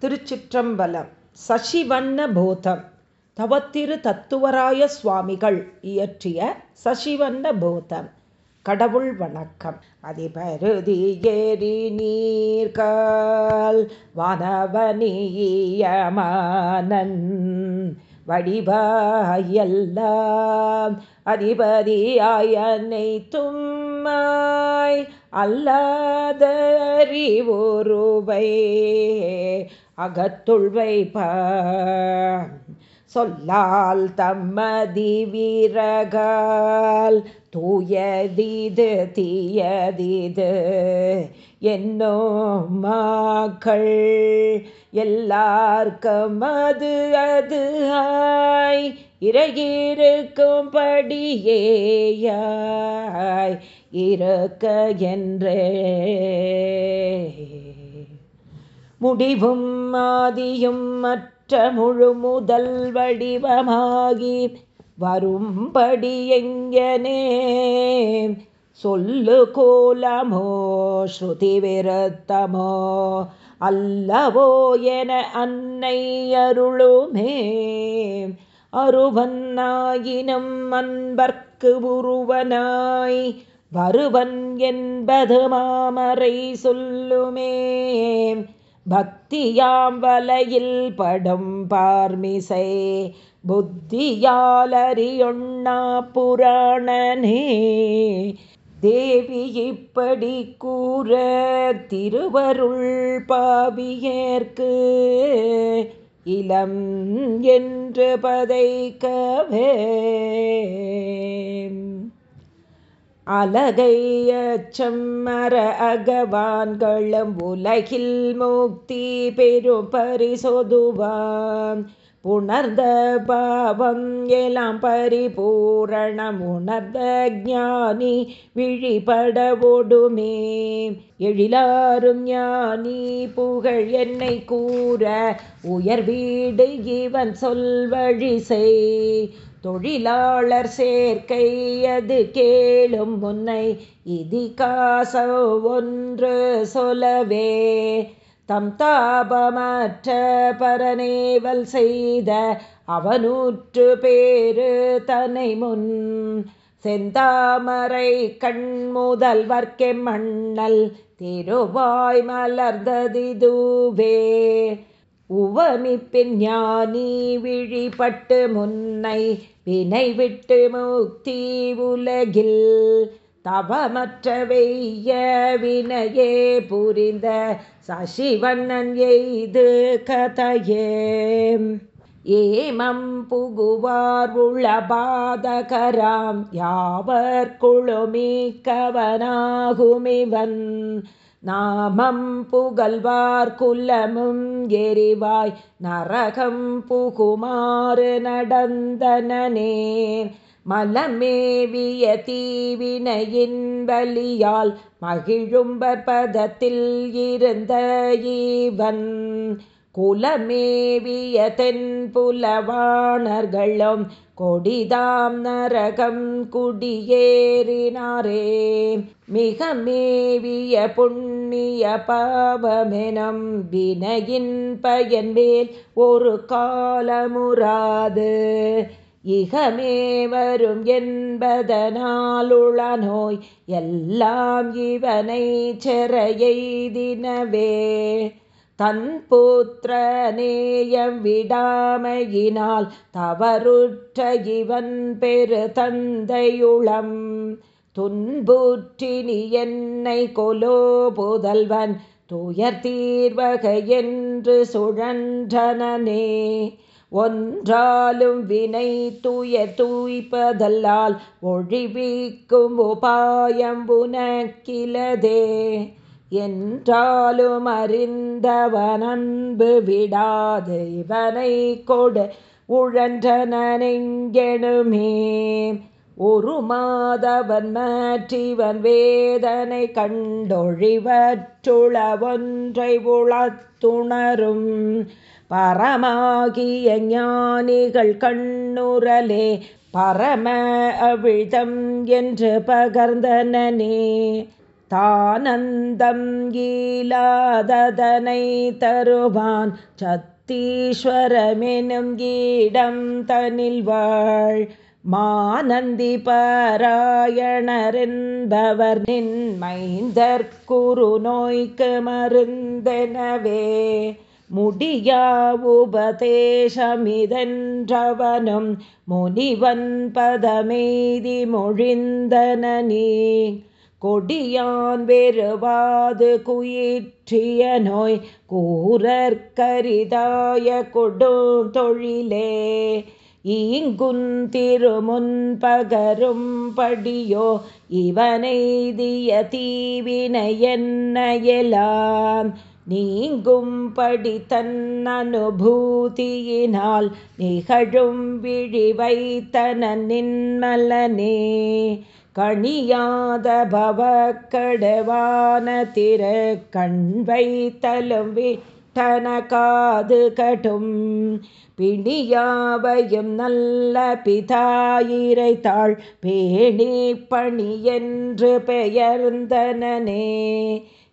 திருச்சிற்றம்பலம். சசிவண்ண போதம் தவத்திரு தத்துவராய சுவாமிகள் இயற்றிய சசிவண்ண போதம் கடவுள் வணக்கம். அதிபருதி ஏரி நீர்கால் வானவனியமானன் வடிவாயெல்லாம் அதிபதியாயனை தும்மாய் அல்லாதறிவுருவை. அகத்துள்வை சொல்லால் தம்மதி வீரகால் தூயதீது தீயதீது என்னோ மாக்கள் எல்லார்க்கும் அது அது ஆய். இறகியிருக்கும்படியேயாய் இருக்க என்றே. முடிவும் மாதியும் மற்ற முழு முதல் வடிவமாகி வரும்படி எங்கனே. சொல்லு கோலமோ ஸ்ருதி விருத்தமோ அல்லவோ என அன்னை அருளுமே. அருவன்னாயினும் அன்பர்க்கு உருவனாய் வருவன் என்பது மாமரை சொல்லுமே. பக்தியாம் வலையில் படும் பார்மிசை புத்தியாலறியொண்ணா புராணனே. தேவி இப்படி கூற திருவருள் பாவியேற்கு இளம் என்று பதைக்கவே. அலகையச்சம் மர அகவான்களும் உலகில் முக்தி பெரும் பரிசொதுவான் உணர்ந்த பாவம் எல்லாம் பரிபூரணம். உணர்ந்த ஞானி விழிபட ஓடுமே எழிலாரும் ஞானி புகழ் என்னை கூற. உயர் வீடு இவன் சொல்வழி செய் தொழிலாளர் சேர்க்கை அது கேளும் முன்னை இதிகாச ஒன்று சொல்லவே. தம் தாபமற்ற பரநேவல் செய்த அவனூற்று பேரு தனை முன். செந்தாமரை கண் முதல்வர்க்கெ மண்ணல் திருவாய் மலர்ந்ததிதுவே. உவமிப்பின் ஞானி விழிபட்டு முன்னை வினை விட்டு முக்தி உலகில் தவமற்ற வெய்ய வினையே புரிந்த சசிவண்ணன் எய்து கதையே. ஏமம் புகுவார் உளபாதகராம் யாவர் குழுமி கவனாகுமிவன் நாமம் புகழ்வார் குலமும் எரிவாய் நரகம் புகுமாறு நடந்தனே மலமேவிய தீவினையின் வலியால் மகிழும்பர் பதத்தில் இருந்த ஈவன். குலமேவிய தென்புலவாணர்களும் கொடிதாம் நரகம் குடியேறினாரே. மிக மேவிய புண்ணிய பாவமெனம் வினையின் பயன் மேல் ஒரு காலமுறாது. இகமே வரும் என்பதனாலுள நோய் எல்லாம் இவனை செறையெய்தினவே. தன் புத்திரநேயம் விடாமையினால் தவறுற்ற இவன் பெரு தந்தையுளம். துன்புற்றினி என்னை கொலோ புதல்வன் துயர் தீர்வகை என்று சுழன்றனே ஒன்றாலும் வினை தூய தூய்ப்பதல்லால் ஒழிவிக்கும் உபாயம் உனக்கிலதே. என்றாலும் அறிந்தவனன்பு விடாது இவனை கொடு. உழன்றன ஒரு மாதவன் மாற்றிவன் வேதனை கண்டொழிவற்றுள ஒன்றை உளத்துணரும். பரமாகிய ஞானிகள் கண்ணுரலே பரம அவிழ்தம் என்று பகர்ந்தனே தானந்தம் ஈலாததனை தருவான் சத்தீஸ்வரமெனும் கீடம் தனில் வாழ். மானந்தி பாராயணரென்பவர் நின்மைந்தற்குரு நோய்க்கு மருந்தெனவே. முடியா உபதேசமிதென்றவனும் முனிவன் பதமெய்தி மொழிந்தன நீ கொடியான் வெறுவாது குயிற்றிய நோய் கூறற்கரிதாய கொடும் தொழிலே. ஈங்குன் பகரும் படியோ இவனைதிய தீவினை என்னையெல்லாம் நீங்கும்படி தன் அனுபூதியினால் நிகழும் விழி வைத்தன நின்மலனே. கணியாத பவ கடவான திரு கண்வை வைத்தலும் விட்டன கடும். பிணியாவையும் நல்ல பிதாயிரைத்தாள் பேணி பணி என்று பெயர்ந்தனே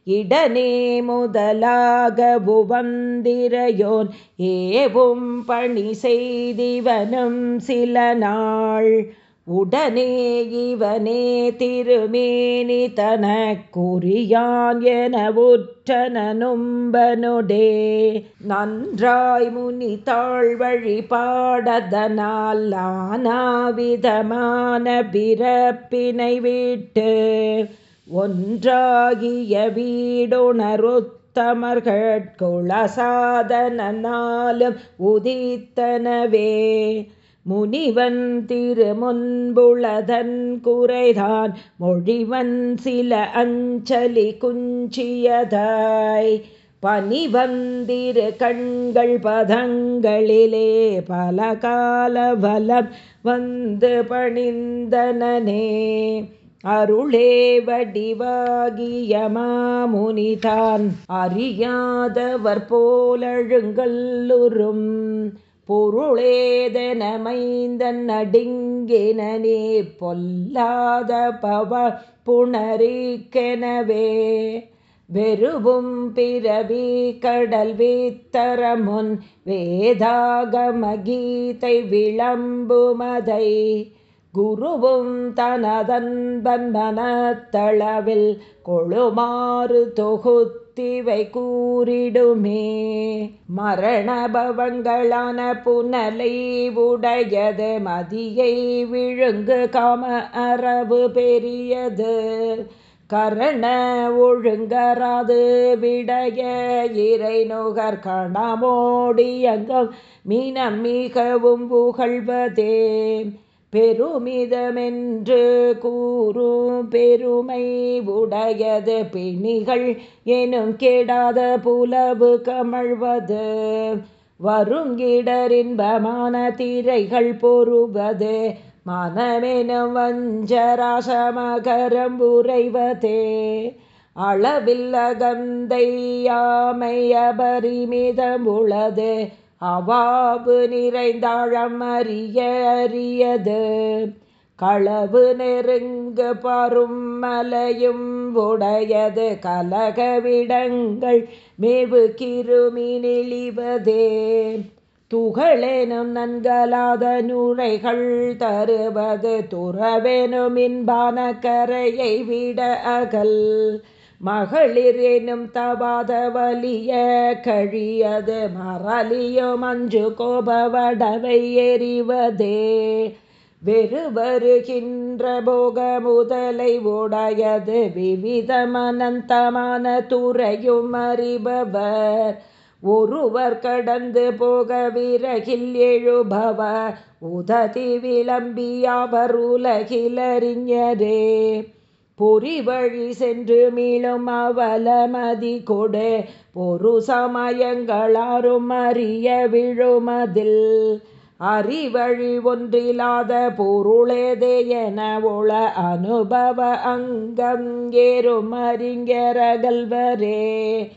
இடனே முதலாக உவந்திரையோன் ஏவும் பணி செய்திவனும் சில நாள். உடனே இவனே திருமேனி தன குறியான் என உற்றனும்பனுடே நன்றாய் முனி தாழ் வழிபாடதனால் ஆனாவிதமான பிறப்பினை விட்டு ஒன்றாகிய வீடுணருத்தமர்கட்குளசாதனாலும் உதித்தனவே. முனிவன் திருமுன்புளதன் குறைதான் மொழிவன் சில அஞ்சலி குஞ்சியதாய். பனிவந்திரு கண்கள் பதங்களிலே பல கால வலம் வந்து பணிந்தனே அருளே வடிவாகிய மாமுனிதான் அறியாதவர் போலழுங்கல்லுறும் பொருளேதனமைந்தன் நடுங்கினே பொல்லாத பவ புணரிக்கெனவே வெறுவும் பிறவி கடல் வீத்தரமுன் வேதாகமகீதை விளம்புமதை. குருவும் தனதன்பன் மனத்தளவில் கொழுமாறு தொகுத்து புத்திவை கூறிடுமே. மரணபவங்களான புனலை உடையது மதியை விழுங்கு காம அரவு பெரியது. கரண ஒழுங்கராது விடைய இறை நுகர் கணமோடியங்கம் மீனம் மிகவும் புகழ்வதே. பெருமிதமென்று கூறும் பெருமை உடையது பிணிகள் எனும் கெடாத புலவு கமழ்வது. வருங்கிடரின்பமான திரைகள் பொறுவது. மனமெனும் வஞ்சராசமகரம் உறைவதே. அளவில்லகந்தையாமை அபரிமிதம் உளது அவாபு நிறைந்தாழமறிய அறியது களவு நெருங்கு பரும் மலையும் உடையது. கலகவிடங்கள் மேவு கிருமி நெளிவதே. துகளெனும் நன்கலாத நுரைகள் தருவது. துறவெனும் இன்பான கரையை விட அகல். மகளிரெனும் தவாத வலிய கழியது மரலியோ மஞ்சு கோபவடவை எறிவதே. வெறு வருகின்ற போக முதலை உடையது விவிதமனந்தமான துறையும் அறிபவர். ஒருவர் கடந்து போக விறகில் எழுபவ உததி விளம்பியாவர் உலகிலறிஞரே பொறி வழி சென்று மீளும் அவலமதி கொடு. பொறு சமயங்களாரும் அறிய விழுமதில். அறிவழி ஒன்றில்லாத பொருளேதே என உள அனுபவ அங்கம் ஏறும் அறிஞரகல்வரே.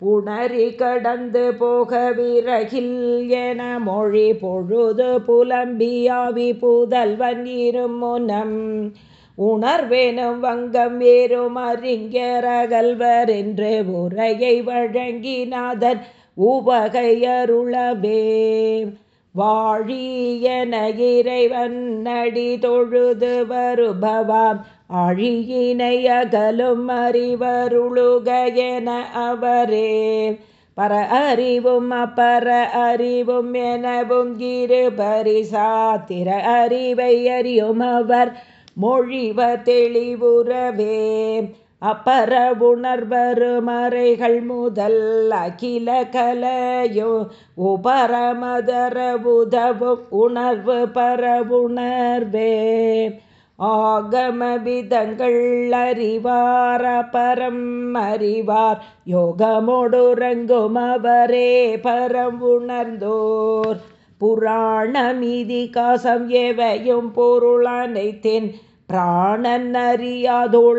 புணரி கடந்து போக விறகில் என மொழி பொழுது புலம்பியாவி புதல்வன் இருமுனம். உணர்வேனும் வங்கம் ஏறும் அறிஞரகல்வர் என்று உரையை வழங்கினாதன் உபகையருளவே. வாழியன இறைவன் நடி தொழுது வருபவாம். அழியினை அகலும் அறிவருளுக என அவரே. பர அறிவும் அப்பர அறிவும் எனவும் இரு பரிசாத்திர அறிவை அறியும் அவர் மொழிவ தெளிவுறவே அப்பற உணர்வரு மறைகள் முதல் அகில கலையோ உபரமதர உதவும் உணர்வு பரவுணர்வே ஆகம விதங்கள் அறிவார பரம் அறிவார் யோகமோடுறங்கும் அவரே பரம் உணர்ந்தோர். புராணமிதி காசம் எவையும் பொருளனைத்தின் பிராணன் அறியாதுளையிடத்தீவை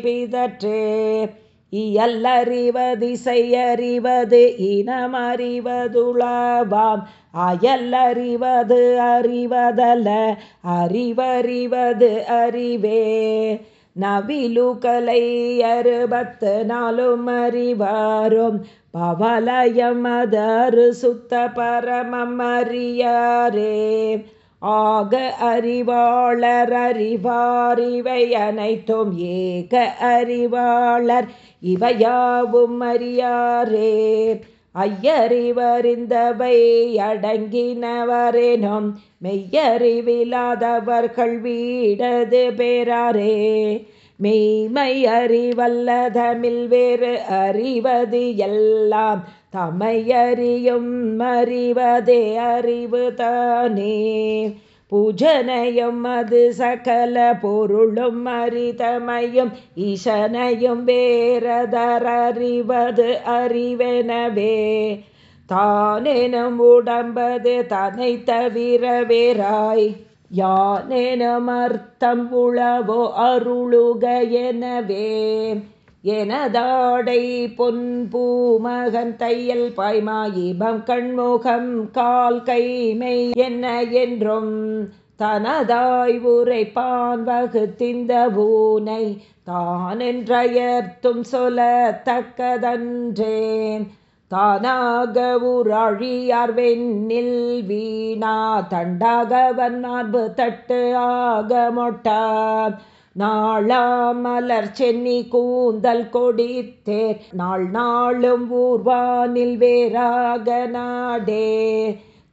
பிதற்றே. இயல்லறிவதிசை அறிவது இனம் அறிவதுளவாம். அயல்லறிவது அறிவதல்ல அறிவறிவது அறிவே. நவிலுகலை அறுபத்து நாளும் அறிவாரும் பவலயமதரு சுத்த பரமம் அறியாரே. ஆக அறிவாளர் அறிவார் இவை அனைத்தும் ஏக அறிவாளர். இவையாவும் அறியாரே. ஐயறிவறிந்தவை அடங்கினவரேனும் மெய்யறிவில்லாதவர்கள் வீடது பேராரே. மெய்மை அறிவல்லதமில் வேறு அறிவது எல்லாம் தமையறியும் அறிவதே அறிவு தானே பூஜனையும் அது சகல பொருளும் அரிதமையும் ஈசனையும் வேறதறிவது அறிவெனவே. தானேனும் உடம்பது தனை தவிர வேறாய் யானேனும் அர்த்தம் உளவோ அருளுக எனவே. எனதாடை பொன் பூமகன் தையல் பாய்மாயிபம் கண்முகம் கால் கைமை என்ன என்றும் தனதாய் உரைப்பான் வகுத்திந்த பூனை தானென்றயர்த்தும் சொல்லத்தக்கதன்றேன். தானாக உராழியார் வெண்ணில் வீணா தண்டாகவன் மார்பு தட்டு ஆக மொட்டார் நாளாமலர் சென்னி கூந்தல் கொடித்தேர். நாள் நாளும் ஊர்வானில் வேறாக நாடே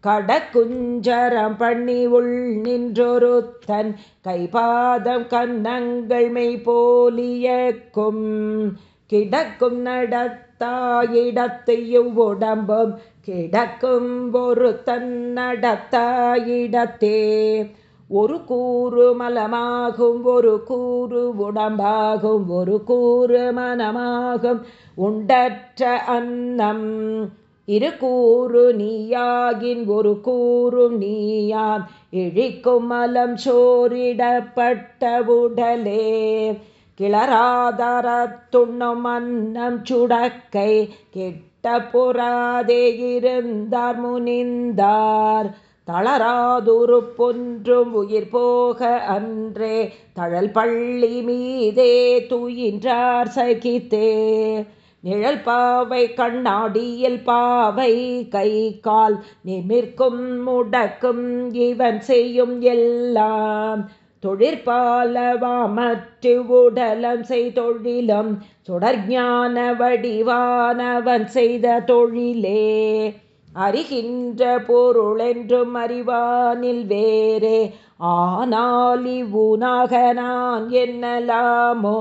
கடக்குஞ்சரம் பண்ணி உள் நின்றொருத்தன் கைபாதம் கன்னங்கள் மெய் போலியக்கும் கிடக்கும் நடத்தாயிடத்து இவ்வுடம்பும் கிடக்கும் ஒரு தன் நடத்தாயிடத்தே. ஒரு கூறு மலமாகும் ஒரு கூறு உடம்பாகும் ஒரு கூறு மனமாகும். உண்டற்ற அன்னம் இரு கூறு நீயாகின் ஒரு கூறும் நீயாம். இழிக்கும் மலம் சோரிடப்பட்ட உடலே கிளராதரத்துண்ணும் அன்னம் சுடக்கை கெட்ட புறாதே இருந்தார் முனிந்தார். தளராதுரு பொன்றும் உயிர் போக அன்றே தழல் பள்ளி மீதே தூயின்றார் சகித்தே. நிழல் பாவை கண்ணாடியில் பாவை கை கால் நிமிர்க்கும் முடக்கும் இவன் செய்யும் எல்லாம். தொழிற்பாலவாமற்று உடலம் செய்தொழிலும் சுடர்ஞான வடிவானவன் செய்த தொழிலே. அறிகின்ற பொருளென்றும் அறிவானில் வேறே. ஆனால் இவ்வுனாக நான் என்னலாமோ?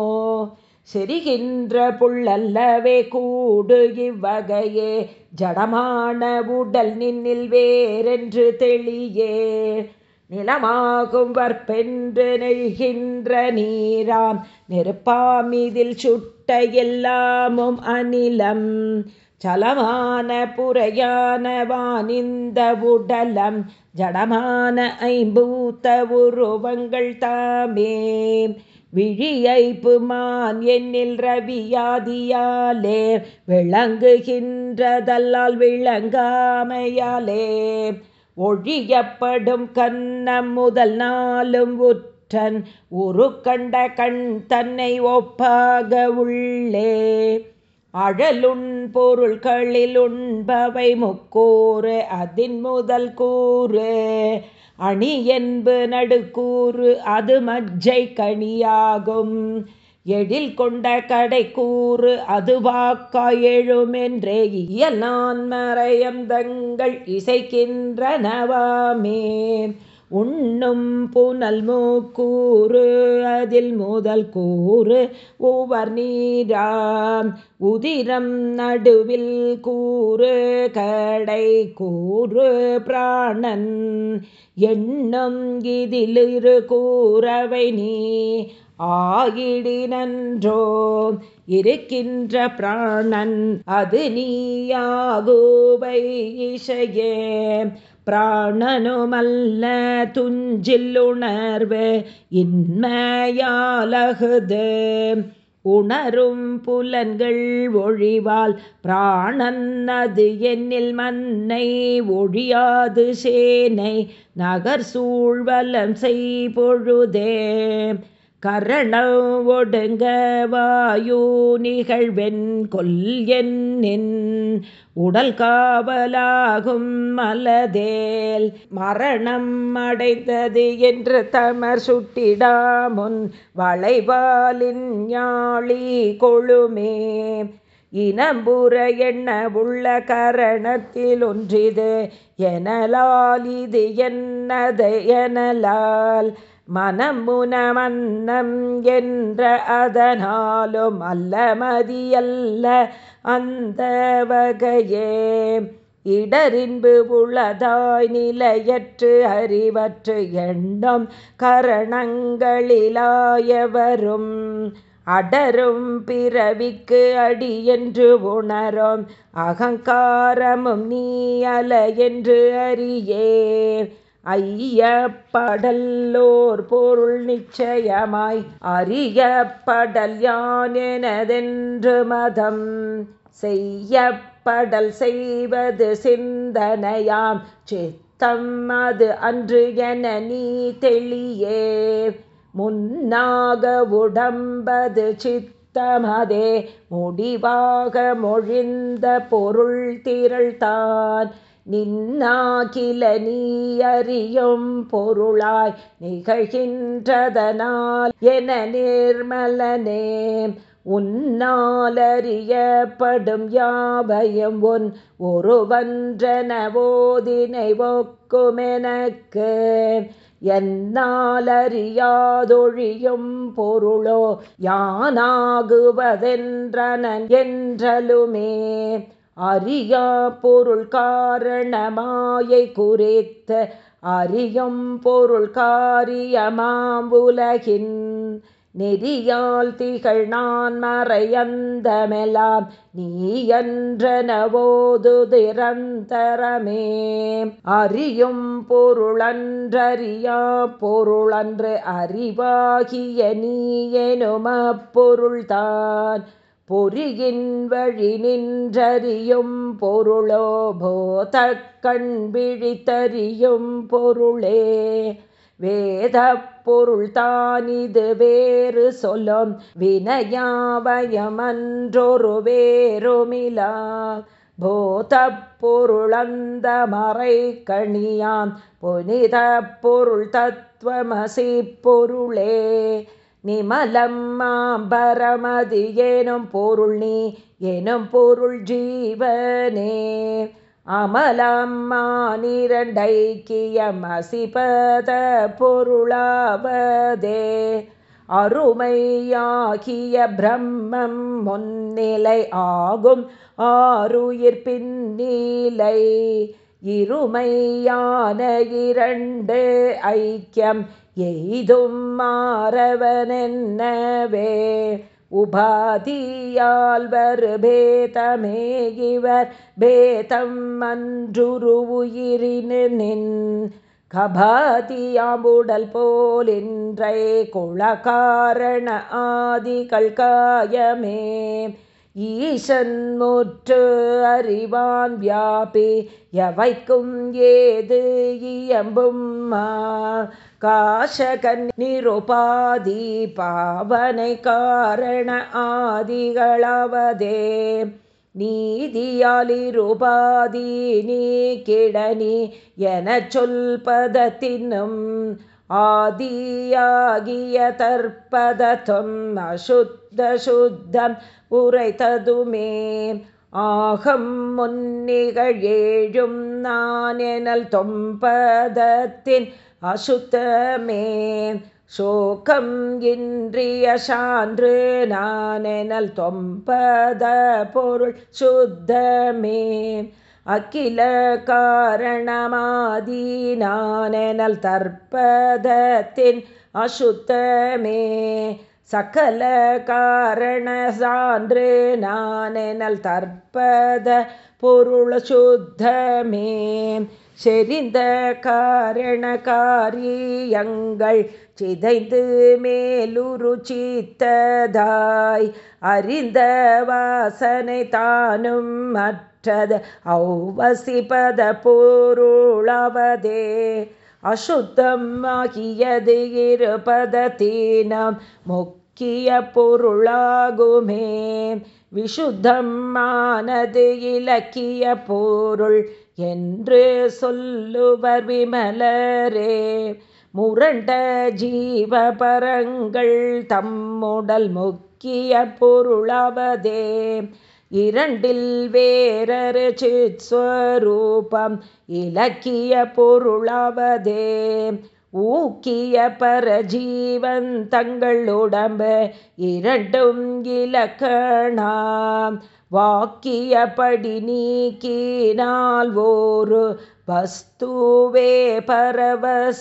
செரிகின்ற புள்ளல்லவே கூடு இவ்வகையே. ஜடமான உடல் நின்னில் வேறென்று தெளியே. நிலமாகும் வற்பென்று நெய்கின்ற நீராம். நெருப்பாமிதில் சுட்ட எல்லாமும் அநிலம் சலமான புறையான வானிந்த உடலம் ஜடமான ஐம்பூத்த உருவங்கள் தாமே. விழியைப்பு மான் என்னில் ரவியாதியாலே விளங்குகின்றதல்லால் விளங்காமையாலே. ஒழியப்படும் கன்னம் முதல் நாளும் உற்றன் உரு கண்ட கண் தன்னை ஒப்பாக உள்ளே. அழலுண் பொருள்களில் உண்பவை முக்கூறு அதின் முதல் கூறு. அணி என்பு நடுக்கூறு அது மஜ்ஜை கணியாகும் எழில் கொண்ட கடை கூறு அது வாக்காயெழுமென்றே இயல் நான் மறையந்தங்கள் இசைக்கின்றனவாமே. உண்ணும் புனல் மூக்கூறு அதில் முதல் கூறு உவர் நீராம். உதிரம் நடுவில் கூறு கடை கூறு பிராணன். எண்ணும் இதிலிரு கூறவை நீ ஆயிடினன்றோ இருக்கின்ற பிராணன் அது நீயாகுவை இசையே. பிராணனுமல்ல துஞ்சில்லுணர்வு இன்மையாலகுது. உணரும் புலன்கள் ஒழிவால் பிராணன் அது என்னில் மன்னை ஒழியாது சேனை நகர் சூழ்வலம் செய்பொழுதே. கரணம் ஒடுங்க வாயு நிகழ்வென் கொல் என்னின் உடல் காவலாகும் மலதேல் மரணம் அடைந்தது என்று தமர் சுட்டிடாமுன் வளைவாலின் ஞாழி கொழுமே. இனம்புற எண்ண உள்ள கரணத்தில் ஒன்றிது? எனலால் இது என்னது? எனலால் மனமுன மன்னம் என்ற அதனாலும் அல்ல மதியல்ல அந்த வகையே. இடரின்பு உளதாய் நிலையற்று அறிவற்று எண்ணம் கரணங்களிலாயவரும். அடரும் பிறவிக்கு அடி என்று உணரும் அகங்காரமும் நீ அல என்று அறியே ஐயப்படல்லோர் பொருள் நிச்சயமாய் அறியப்படல் யான் எனதென்று மதம் செய்யப்படல் செய்வது சிந்தனையாம். சித்தம் அது அன்று என நீ தெளியே. முன்னாக உடம்பது சித்தமதே முடிவாக மொழிந்த பொருள் திரள்தான். நின்னாகில நீயறியும் பொருளாய் நிகழ்கின்றதனால் என நேர்மலனே. உன்னாலறியப்படும் யாவையும் உன் ஒருவன்றனவோதினை ஒக்குமெனக்கு என்னாலறியாதொழியும் பொருளோ யானாகுவதென்றனன் என்றலுமே. அறியா பொருள் காரணமாயை குறித்த அறியும் பொருள் காரியமாம்புலகின் நெறியால் திகழ் நான் மறையந்தமெலாம் நீ என்றனவோது திறந்தரமே. அறியும் பொருளன்றறியா பொருளன்று அறிவாகிய நீ எனும் அப்பொருள்தான் பொறியின் வழி நின்றறியும் பொருளோ போத கண்பிழித்தறியும் பொருளே. வேத பொருள் தானிது வேறு சொல்லும் வினயாவயமன்றொரு வேறுமிலா. போத பொருளந்த மறை கணியான் புனித பொருள் தத்துவமசி பொருளே. நிமலம் மாம்பரமதி எனும் பொருள் நீ எனும் பொருள் ஜீவனே. அமலம்மானிரண்டைக்கியம் அசிபத பொருளாவதே. அருமையாகிய பிரம்மம் முன்னிலை ஆகும் ஆறுயிர் பின்னிலை. இருமையான இரண்டு ஐக்கியம் எய்தும் மாறவனென்னவே? உபாதியால் வரு பேதமே இவர் பேதம் அன்றுரு உயிரினின் கபாதியாம்புடல் போலின்றை குளகாரண ஆதிகள் காயமே. ஈசன் முற்று அறிவான் வியாபி எவைக்கும் ஏது இயம்பும்? காஷகன் நிருபாதி பாவனை காரண ஆதிகளவதே. நீதியாலிருபாதி நீ கிடனி என சொல்பதத்தினும் ஆதியாகிய தற்பதத்தும் அசுத்த சுத்தம் உரைத்ததுமே ஆகம் முன்னிகழேழும் நான் எனல் தொம்பதத்தின் அசுத்தமே. சோகம் இன்றிய சான்று நானெனல் தொம்பத பொருள் சுத்தமே. அகில காரணமாதி நானெனல் தற்பதத்தின் அசுத்தமே. சகல காரண சான்று நானெனல் தற்பத பொருள் சுத்தமே. செறிந்த காரண காரியங்கள் சிதைந்து மேலுரு சித்ததாய். அறிந்த வாசனை தானும் மற்றது அற்றது ஔவசிபத பொருளவதே அசுத்தம் ஆகியது இருபதத்தீனம். முக்கிய பொருளாகுமே. விஷுத்தமானது இலக்கிய பொருள் என்று சொல்லுவர் விமலரே. முரண்ட ஜீவபரங்கள் தம்முடல் முக்கிய பொருளாவதே இரண்டில் வேறரு சித்ஸ்வரூபம் இலக்கிய பொருளாவதே. ஊக்கிய பரஜீவன் தங்கள் உடம்பு இரண்டும் இலக்கணாம். வாக்கியப்படி நீக்கினால் ஓரு வஸ்துவே பரவஸ்துவே.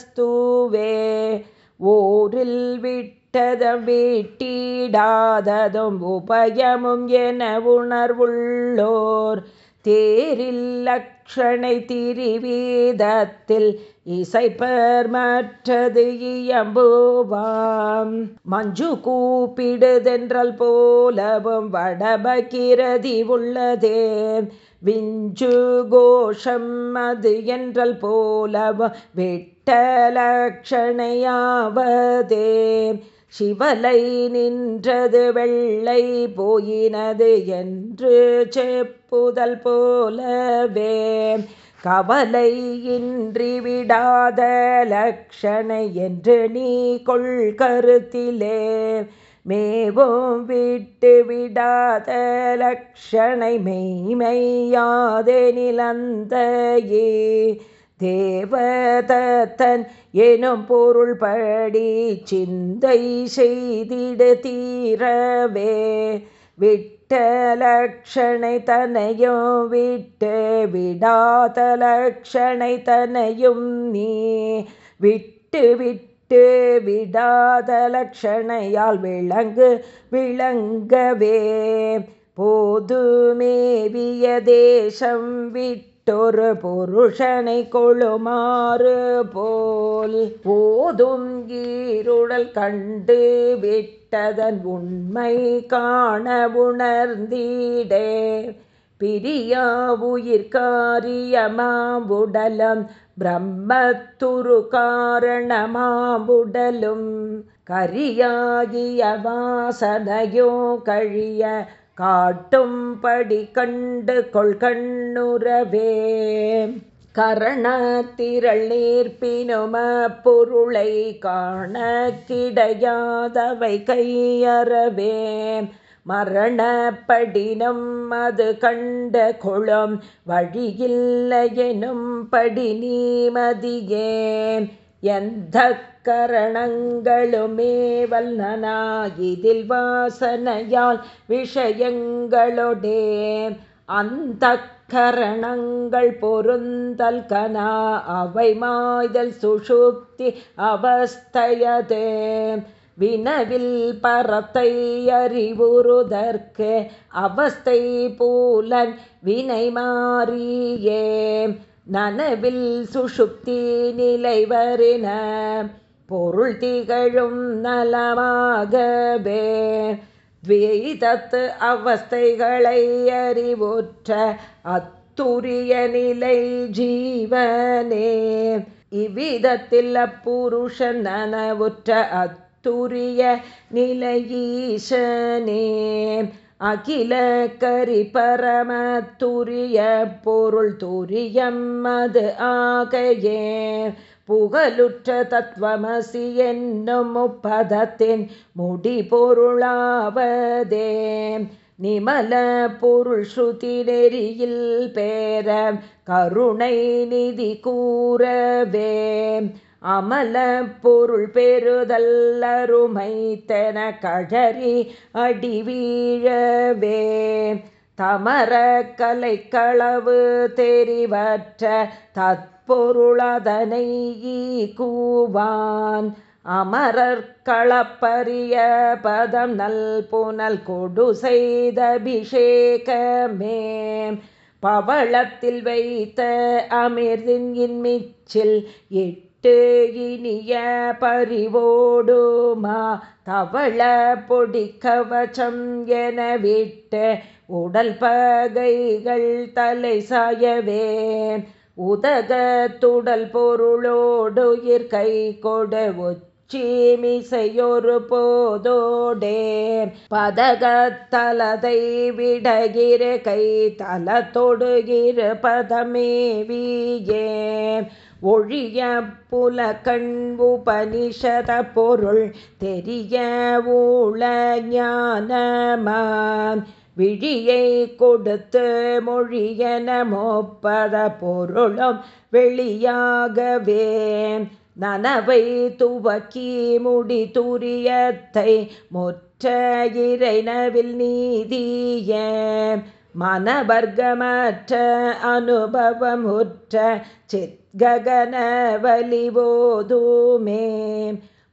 ஓரில் விட்டு விட்டதம் வீட்டிடாததும் உபயமும் என உணர்வுள்ளோர். தேரில் லக்ஷணை திரிவீதத்தில் இசைப்பர் மற்றது இயம்புவாம். மஞ்சு கூப்பிடுதென்றல் போலவும் வடபகிரதி உள்ளதே. விஞ்சு கோஷம் அது என்றல் போலவும் விட்டலக்ஷணையாவதே சிவலை நின்றது வெள்ளை போயினது என்று செப்புதல் போலவே. கவலை இன்றி விடாத லக்ஷனை என்று நீ கொள் கருத்திலே. மேவும் விட்டு விடாத லக்ஷனை மெய்மையாதே நிலந்தையே. தேவதத்தன் எனும் பொருள் படி சிந்தை செய்திடு தீரவே. விட்ட லக்ஷணை தனையும் விட்டு விடாத லக்ஷணை தனையும் நீ விட்டு விட்டு விடாத லக்ஷணையால் விளங்கு விளங்கவே. போதுமேவிய தேசம் விட்டு விட்டொரு புருஷனை கொழுமாறு போல் போதும் ஈருடல் கண்டு விட்டதன் உண்மை காண உணர்ந்தீடே. பிரியா உயிர்காரியமாம்புடலம் பிரம்மத்துரு காரணமாம்புடலும் கரியாகிய வாசனையோ கழிய காட்டும்படி கண்டு கொள்கண்ணுறவே. கரணத்திரள் நீர்ப்பினும பொருளை காண கிடையாதவை கையறவே. மரணப்படினம் அது கண்ட குளம் வழியில்லையெனும் படி நீமதியே எந்த கரணங்களுமே வல்லனாயிதில் வாசனையால் விஷயங்களொடே. அந்த கரணங்கள் பொருந்தல் கனா அவை மாய்தல் சுஷுப்தி அவஸ்தையதே. வினவில் பரத்தை அறிவுறுதற்கு அவஸ்தை பூலன் வினை மாறியே நனவில் சுஷுப்தி நிலைவரின பொருள் திகழும் நலமாகவே. துவைதத்து அவஸ்தைகளை அறிவுற்ற அத்துரிய நிலை ஜீவனே. இவ்விதத்தில் அப்புருஷன் நனவுற்ற அத்துரிய நிலையீசனே அகில கரி பரமத்துரிய பொருள் துரியம் அது ஆகையே. புகழுற்ற தத்துவமசி என்னும் முப்பதத்தின் முடி பொருளாவதே நிமல பொருள் ஸ்ருதி நெறியில் பேர கருணை நிதி கூறவே. அமல பொருள் பெறுதல்லருமை தென கழறி அடிவீழவே. தமர கலைக்களவு தெரிவற்ற தற்பொருளதனை கூவான் அமரர் களப்பரிய பதம் நல் புனல் கொடு செய்த அபிஷேகமே. பவளத்தில் வைத்த அமிர்தின் இன்மிச்சில் எட்டு இனிய பறிவோடுமா தவள பொடி கவச்சம் என விட்டு உடல் பகைகள் தலை சாயவே. உதகத்துடல் பொருளோடு இயற்கை கொடு சீமிசையொரு போதோடே. பதகத்தலதை விடகிற கை தல தொடுகிற பதமே வீயே. ஒழிய புல கண் உபனிஷத பொருள் தெரிய ஊழ ஞானமான் விழியை கொடுத்து மொழியன மோப்பத பொருளும் வெளியாகவே. நனவை துவக்கி முடி துரியத்தை முற்ற இறைனவில் நீதிய. மனவர்க்கமற்ற அனுபவமுற்ற சித்த சித்ககன வலிவோதுமே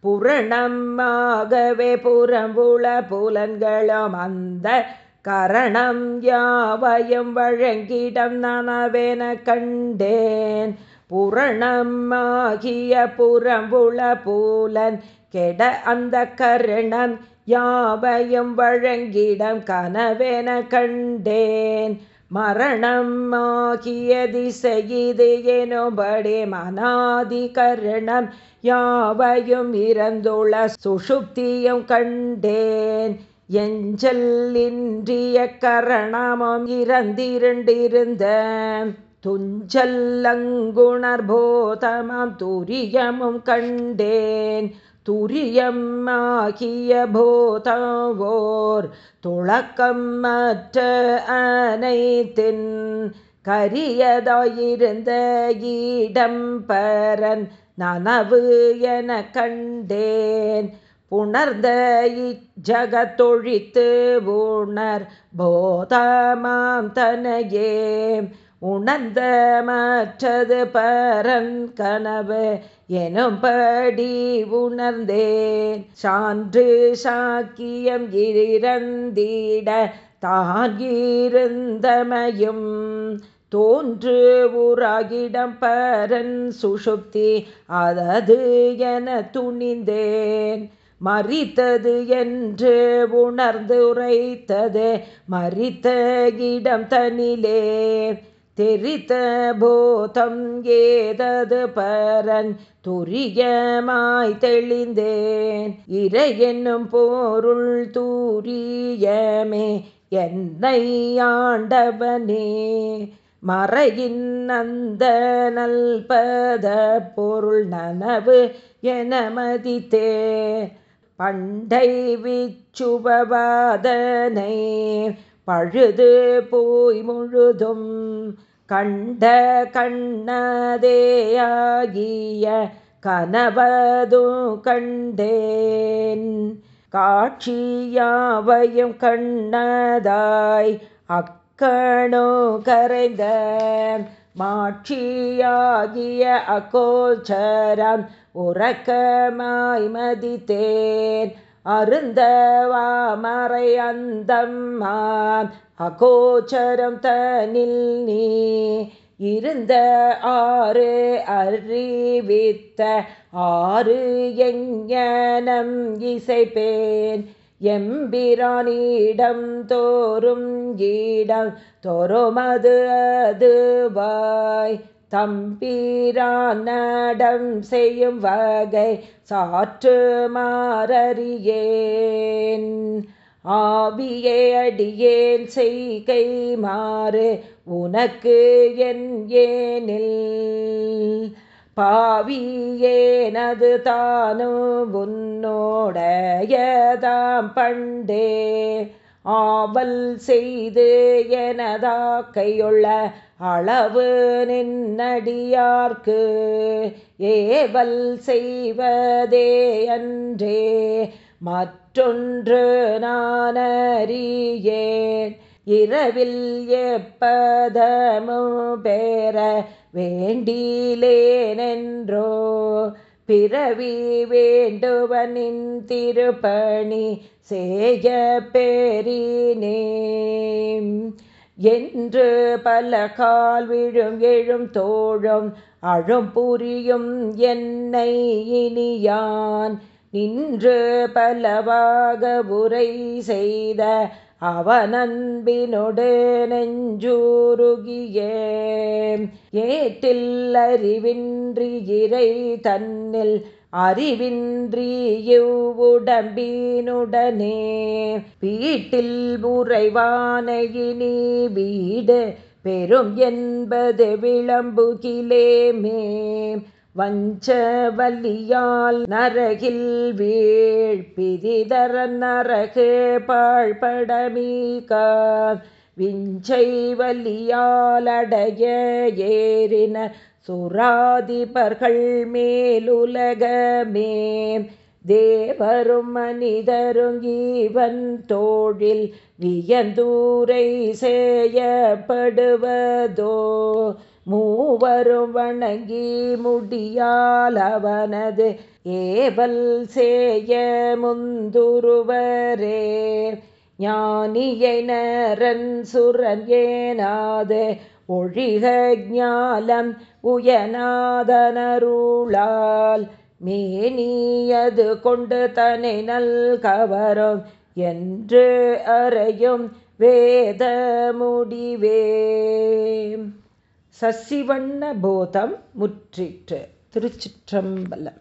புரணமாகவே புறம்புல புலன்களும் அந்த கரணம் யாவையும் வழங்கிடம் நனவென கண்டேன். புரணமாகிய புறம்புல பூலன் கெட அந்த கரணம் யாவையும் வழங்கிடம் கனவென கண்டேன். மரணம் ஆகியதி செய்து எனும்படி மனாதி கரணம் யாவையும் இறந்துள்ள சுஷுப்தியும் கண்டேன். எஞ்சல் இன்றிய கரணமும் இறந்திருண்டிருந்த துஞ்சல்லங்குணர் போதமாம் துரியமும் கண்டேன். துரியம் ஆகிய போதவோர் துளக்கம் மற்ற அனைத்தின் கரியதாயிருந்த ஈடம்பரன் நனவு என கண்டேன். புணர்ந்த இஜகத்தொழித்து உணர் போதமாம் தனையே. உணர்ந்த மற்றது பரன் கனவு எனும்படி உணர்ந்தேன். சான்று சாக்கியம் இறந்திட தான் இருந்தமையும். தோன்று ஊராகிடம் பரன் சுஷுப்தி அதது என துணிந்தேன். மறித்தது என்று உணர்ந்து உரைத்தது மறித்த இடம் தனிலே. தெரித்த போதம் ஏதது பரன் துரியமாய் தெளிந்தேன். இறை என்னும் போருள் தூரியமே என்னை ஆண்டவனே. மறையின் அந்த நல்பத பொருள் நனவு என மதித்தே. பண்டை விச்சுபவாதனை பழுது போய் முழுதும் கண்ட கண்ணதேயாகிய கனவது கண்டேன். காட்சியாவையும் கண்ணதாய் அக்கணோ கரைந்த மாட்சியாகிய அகோச்சரம் உறக்கமாய் மதித்தேன். அருந்தவாமறை அந்தம்மா அகோச்சரம் தனில் நீ இருந்த ஆறு அறிவித்த ஆறு எங்கனம் இசைப்பேன். எம்பிரானிடம் தோறும் ஈடம் தோறும் அது அதுவாய். தம்பீரான் நடம் செய்யும் வகை சாற்று மாறியேன் ஆவியே அடியேன் செய்கை மாறு உனக்கு என் ஏனில். பாவியேனது தானும் உன்னோடையதாம் பண்டே. ஆவல் செய்து எனதாக்கையுள்ள அளவு நின்னடியார்க்கு. ஏவல் செய்வதே அன்றே மற்றொன்று நான் அறியேன் இரவில் எப்பதமும் பேர வேண்டிலேனென்றோ பிறவி வேண்டுவனின் திருப்பணி செய்ய பெறினேன் என்று பல கால் விழும் எழும் தோழும் அழும் புரியும் என்னை இனியான். நின்று பலவாக உரை செய்த அவனன்பினொடு நெஞ்சூருகியே. ஏட்டில் அறிவின்றி இறை தன்னில் அறிவின்றியுவுடம்பினுடனே வீட்டில் உறைவான வீடு பெரும் என்பது விளம்புகிலேமே. வஞ்சவல்லியால் நரகில் வீழ் பிரிதர நரகு பாழ்படமீகா விஞ்சை வலியால் அடைய ஏறின சுராதிபர்கள் மேலுலகமே தேவரும் மனிதரும் ஈவன் தோழில் வியந்தூரை செய்யப்படுவதோ மூவரும் வணங்கி முடியால் அவனது ஏவல் சேய முந்துருவரே. ஞானியை நரன் சுரன் ஏனாது ஒழிக ஞாலம் உயநாதனருளால் மேனியது கொண்டு தனை நல் கவரும் என்று அறையும் வேத முடிவே. சசிவண்ண போதம் முற்றிற்று. திருச்சிற்றம்பலம்.